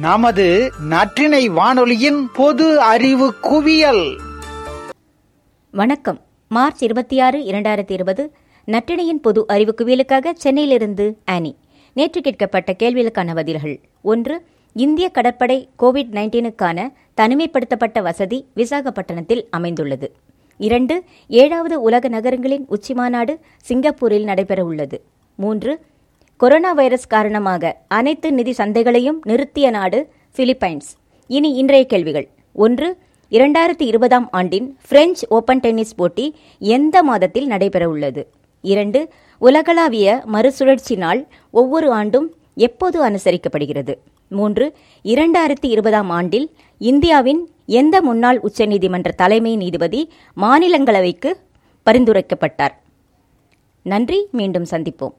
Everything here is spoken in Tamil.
நமது நற்றினை வானொலியின் பொது அறிவு குவியல். வணக்கம். மார்ச் இருபத்தி ஆறு இரண்டாயிரத்தி இருபது நற்றினையின் பொது அறிவு குவியலுக்காக சென்னையிலிருந்து ஆனி. நேற்று கேட்கப்பட்ட கேள்விகளுக்கான பதில்கள். ஒன்று இந்திய கடற்படை கோவிட் நைன்டீனுக்கான தனிமைப்படுத்தப்பட்ட வசதி விசாகப்பட்டினத்தில் அமைந்துள்ளது. இரண்டு ஏழாவது உலக நகரங்களின் உச்சிமாநாடு சிங்கப்பூரில் நடைபெறவுள்ளது. மூன்று கொரோனா வைரஸ் காரணமாக அனைத்து நிதி சந்தைகளையும் நிறுத்திய நாடு பிலிப்பைன்ஸ். இனி இன்றைய கேள்விகள். ஒன்று இரண்டாயிரத்தி இருபதாம் ஆண்டின் பிரெஞ்சு ஓபன் டென்னிஸ் போட்டி எந்த மாதத்தில் நடைபெறவுள்ளது? இரண்டு உலகளாவிய மறுசுழற்சி நாள் ஒவ்வொரு ஆண்டும் எப்போது அனுசரிக்கப்படுகிறது? மூன்று இரண்டாயிரத்தி இருபதாம் ஆண்டில் இந்தியாவின் எந்த முன்னாள் உச்சநீதிமன்ற தலைமை நீதிபதி மாநிலங்களவைக்கு பரிந்துரைக்கப்பட்டார்? நன்றி மீண்டும் சந்திப்போம்.